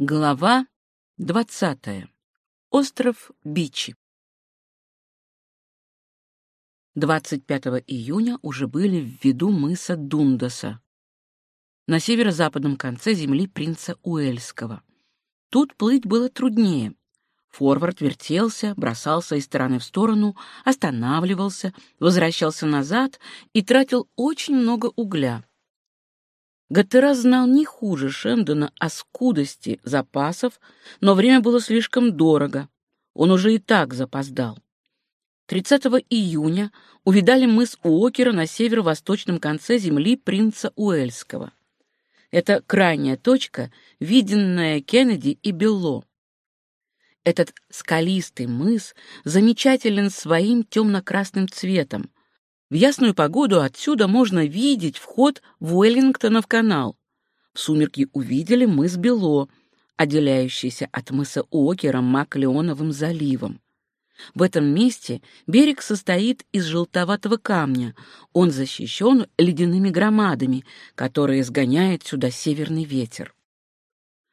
Глава двадцатая. Остров Бичи. 25 июня уже были в виду мыса Дундаса на северо-западном конце земли принца Уэльского. Тут плыть было труднее. Форвард вертелся, бросался из стороны в сторону, останавливался, возвращался назад и тратил очень много угля. Гаттера знал не хуже Шендона о скудости запасов, но время было слишком дорого. Он уже и так запоздал. 30 июня увидали мыс Уокера на северо-восточном конце земли принца Уэльского. Это крайняя точка, виденная Кеннеди и Белло. Этот скалистый мыс замечателен своим темно-красным цветом, в ясную погоду отсюда можно видеть вход в Уэллингтонов канал. В сумерки увидели мыс Бело, отделяющийся от мыса Окера Маклеоновым заливом. В этом месте берег состоит из желтоватого камня. Он защищен ледяными громадами, которые сгоняет сюда северный ветер.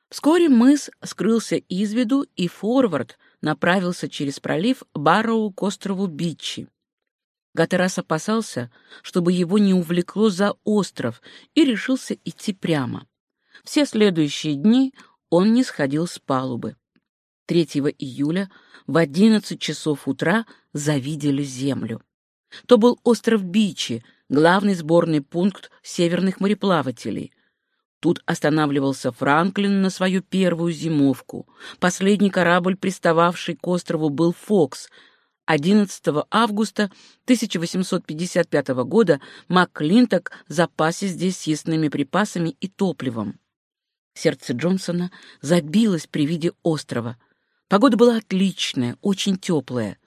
Вскоре мыс скрылся из виду, и форвард направился через пролив Барроу к острову Бичи. Гатерас опасался, чтобы его не увлекло за остров, и решился идти прямо. Все следующие дни он не сходил с палубы. 3 июля в 11 часов утра завидели землю. То был остров Бичи, главный сборный пункт северных мореплавателей. Тут останавливался Франклин на свою первую зимовку. Последний корабль, пристававший к острову, был «Фокс», 11 августа 1855 года МакКлинток запасе здесь съестными припасами и топливом. Сердце Джонсона забилось при виде острова. Погода была отличная, очень теплая.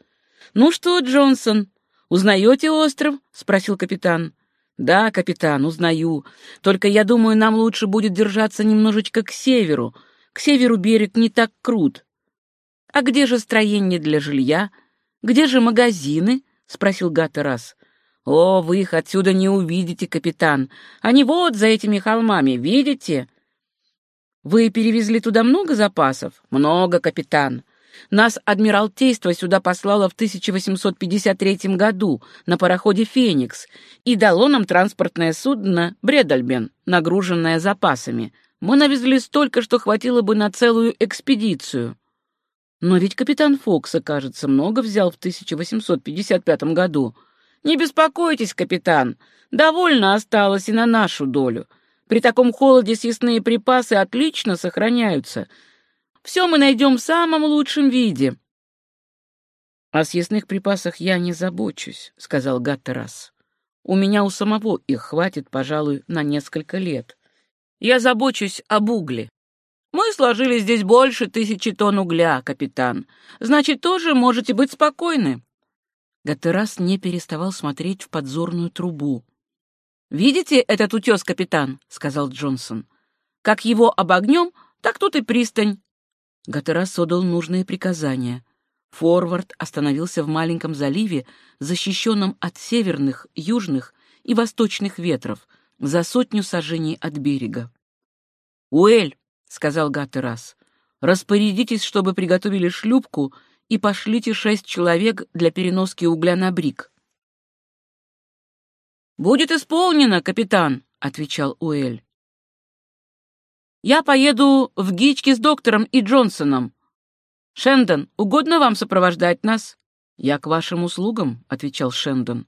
«Ну что, Джонсон, узнаете остров?» — спросил капитан. «Да, капитан, узнаю. Только я думаю, нам лучше будет держаться немножечко к северу. К северу берег не так крут. А где же строение для жилья?» «Где же магазины?» — спросил Гатта раз. «О, вы их отсюда не увидите, капитан. Они вот за этими холмами, видите?» «Вы перевезли туда много запасов?» «Много, капитан. Нас Адмиралтейство сюда послало в 1853 году на пароходе «Феникс» и дало нам транспортное судно «Бредальбен», нагруженное запасами. Мы навезли столько, что хватило бы на целую экспедицию. Но ведь капитан Фокса, кажется, много взял в 1855 году. Не беспокойтесь, капитан, довольно осталось и на нашу долю. При таком холоде съестные припасы отлично сохраняются. Все мы найдем в самом лучшем виде. — О съестных припасах я не забочусь, — сказал Гаттерас. У меня у самого их хватит, пожалуй, на несколько лет. Я забочусь об угле. Мы сложили здесь больше тысячи тонн угля, капитан. Значит, тоже можете быть спокойны. Гатерас не переставал смотреть в подзорную трубу. «Видите этот утес, капитан?» — сказал Джонсон. «Как его обогнем, так тут и пристань». Гатерас отдал нужные приказания. Форвард остановился в маленьком заливе, защищенном от северных, южных и восточных ветров, за сотню сажений от берега. «Уэль, сказал Гаттерас. «Распорядитесь, чтобы приготовили шлюпку и пошлите шесть человек для переноски угля на брик». «Будет исполнено, капитан», — отвечал Уэль. «Я поеду в Гички с доктором и Джонсоном. Шендон, угодно вам сопровождать нас?» «Я к вашим услугам», — отвечал Шендон.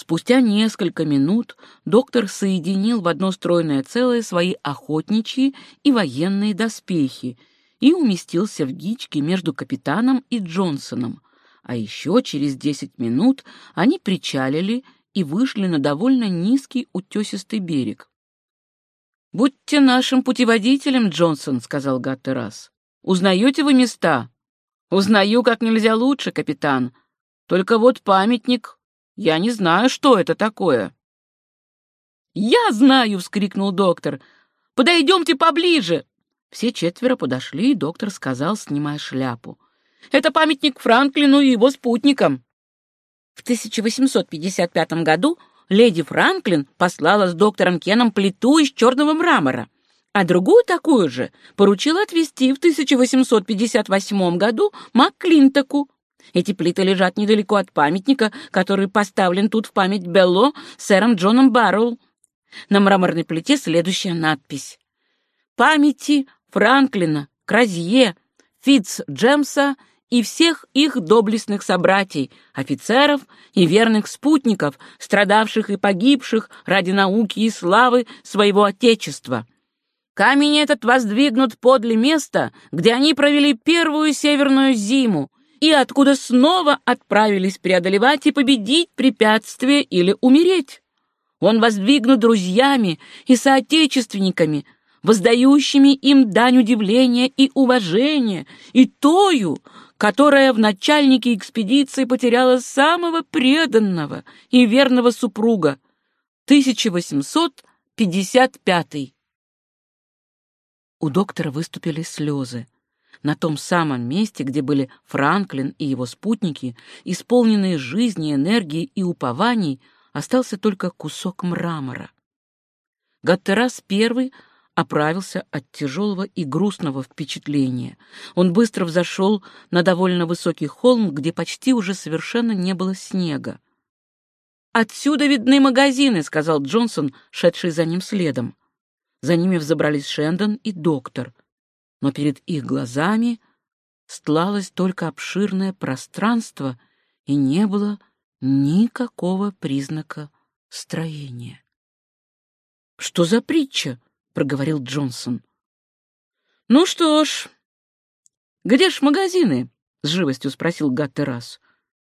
Спустя несколько минут доктор соединил в одно стройное целое свои охотничьи и военные доспехи и уместился в гичке между капитаном и Джонсоном, а еще через десять минут они причалили и вышли на довольно низкий утесистый берег. «Будьте нашим путеводителем, Джонсон», — сказал Гаттерас. «Узнаете вы места?» «Узнаю как нельзя лучше, капитан. Только вот памятник я не знаю, что это такое». «Я знаю!» — вскрикнул доктор. «Подойдемте поближе!» Все четверо подошли, и доктор сказал, снимая шляпу. «Это памятник Франклину и его спутникам». В 1855 году леди Франклин послала с доктором Кеном плиту из черного мрамора. а другую такую же поручил отвезти в 1858 году МакКлинтоку. Эти плиты лежат недалеко от памятника, который поставлен тут в память Белло сэром Джоном Барроу. На мраморной плите следующая надпись. «Памяти Франклина, Кразье, Фитц Джемса и всех их доблестных собратьей, офицеров и верных спутников, страдавших и погибших ради науки и славы своего Отечества. Камень этот воздвигнут подле места, где они провели первую северную зиму, и откуда снова отправились преодолевать и победить препятствия или умереть. Он воздвигнут друзьями и соотечественниками, воздающими им дань удивления и уважения, и тою, которая в начальнике экспедиции потеряла самого преданного и верного супруга. 1855. У доктора выступили слезы. На том самом месте, где были Франклин и его спутники, исполненные жизни, энергии и упований, остался только кусок мрамора. Гаттерас первый оправился от тяжелого и грустного впечатления. Он быстро взошел на довольно высокий холм, где почти уже совершенно не было снега. «Отсюда видны магазины», — сказал Джонсон, шедший за ним следом. За ними взобрались Шендон и доктор. Но перед их глазами стлалось только обширное пространство, и не было никакого признака строения. «Что за притча?» — проговорил Джонсон. «Ну что ж, где ж магазины?» — с живостью спросил Гаттерас.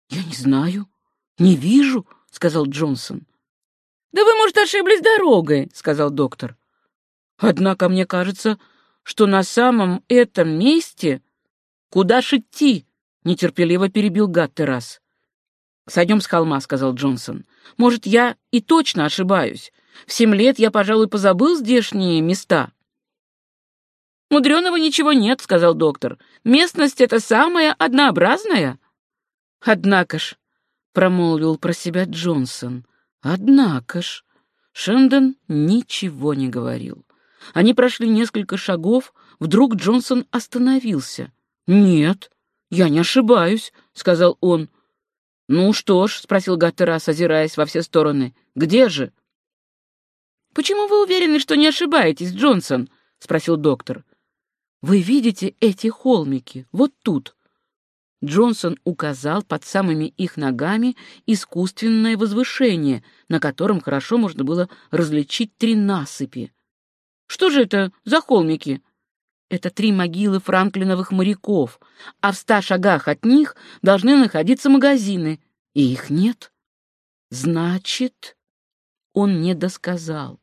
«Я не знаю, не вижу», — сказал Джонсон. «Да вы, может, ошиблись дорогой», — сказал доктор. Однако мне кажется, что на самом этом месте... Куда ж идти? Нетерпеливо перебил Гаттерас. «Сойдем с холма», — сказал Джонсон. «Может, я и точно ошибаюсь. В семь лет я, пожалуй, позабыл здешние места». «Мудреного ничего нет», — сказал доктор. «Местность эта самая однообразная». «Однако ж», — промолвил про себя Джонсон, — «однако ж». Шендон ничего не говорил. Они прошли несколько шагов, вдруг Джонсон остановился. «Нет, я не ошибаюсь», — сказал он. «Ну что ж», — спросил Гаттерас, озираясь во все стороны, — «где же?» «Почему вы уверены, что не ошибаетесь, Джонсон?» — спросил доктор. «Вы видите эти холмики? Вот тут». Джонсон указал под самыми их ногами искусственное возвышение, на котором хорошо можно было различить три насыпи. Что же это за холмики? Это три могилы франклиновых моряков, а в ста шагах от них должны находиться магазины, и их нет. Значит, он не досказал.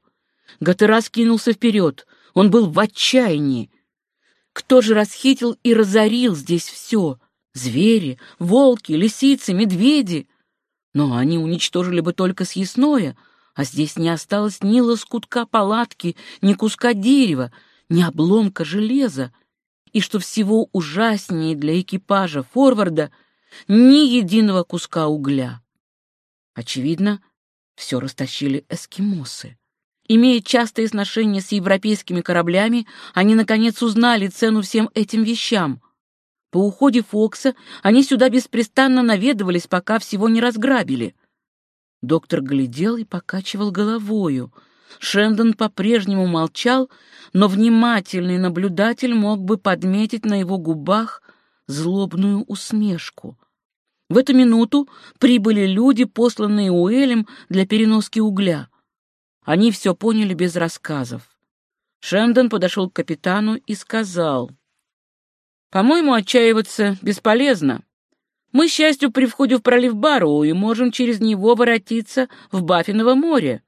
Гатерас кинулся вперед. Он был в отчаянии. Кто же расхитил и разорил здесь все? Звери, волки, лисицы, медведи. Но они уничтожили бы только съестное — а здесь не осталось ни лоскутка палатки, ни куска дерева, ни обломка железа, и, что всего ужаснее для экипажа форварда, ни единого куска угля. Очевидно, все растащили эскимосы. Имея частые сношения с европейскими кораблями, они, наконец, узнали цену всем этим вещам. По уходе Фокса они сюда беспрестанно наведывались, пока всего не разграбили — Доктор глядел и покачивал головою. Шендон по-прежнему молчал, но внимательный наблюдатель мог бы подметить на его губах злобную усмешку. В эту минуту прибыли люди, посланные Уэлем для переноски угля. Они все поняли без рассказов. Шендон подошел к капитану и сказал, «По-моему, отчаиваться бесполезно. Мы, к счастью, при входе в пролив Барроу и можем через него воротиться в Баффиново море.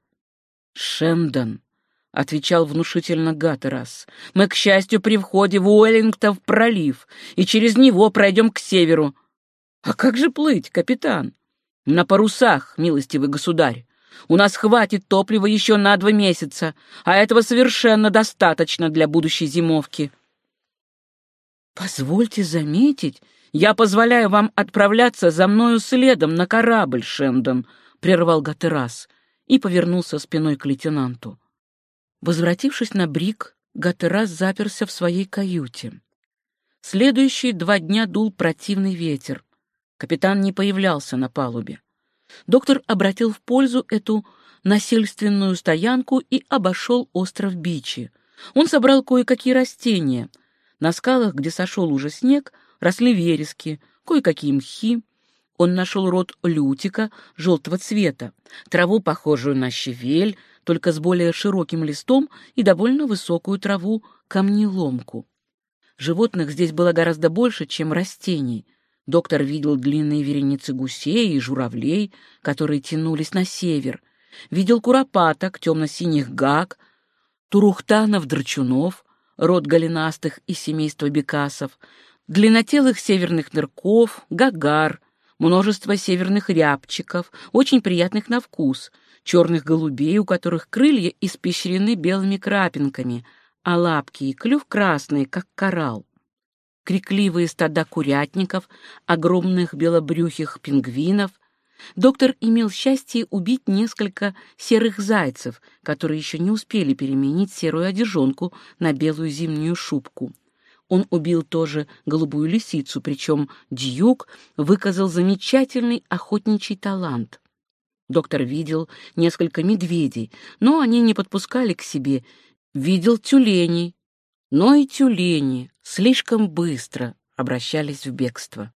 Шендон, — отвечал внушительно Гаттерас, — мы, к счастью, при входе в Уэллингтон в пролив и через него пройдем к северу. А как же плыть, капитан? На парусах, милостивый государь. У нас хватит топлива еще на два месяца, а этого совершенно достаточно для будущей зимовки. Позвольте заметить, «Я позволяю вам отправляться за мною следом на корабль, Шендон», — прервал Гатерас и повернулся спиной к лейтенанту. Возвратившись на брик, Гатерас заперся в своей каюте. Следующие два дня дул противный ветер. Капитан не появлялся на палубе. Доктор обратил в пользу эту насильственную стоянку и обошел остров Бичи. Он собрал кое-какие растения. На скалах, где сошел уже снег, росли верески, кое-какие мхи. Он нашел род лютика желтого цвета, траву, похожую на щавель, только с более широким листом и довольно высокую траву камнеломку. Животных здесь было гораздо больше, чем растений. Доктор видел длинные вереницы гусей и журавлей, которые тянулись на север. Видел куропаток, темно-синих гак, турухтанов-драчунов, род голенастых и семейства бекасов, длиннотелых северных нырков, гагар, множество северных рябчиков, очень приятных на вкус, черных голубей, у которых крылья испещрены белыми крапинками, а лапки и клюв красные, как коралл. Крикливые стада курятников, огромных белобрюхих пингвинов. Доктор имел счастье убить несколько серых зайцев, которые еще не успели переменить серую одежонку на белую зимнюю шубку. Он убил тоже голубую лисицу, причем Дьюк выказал замечательный охотничий талант. Доктор видел несколько медведей, но они не подпускали к себе. Видел тюленей, но и тюлени слишком быстро обращались в бегство.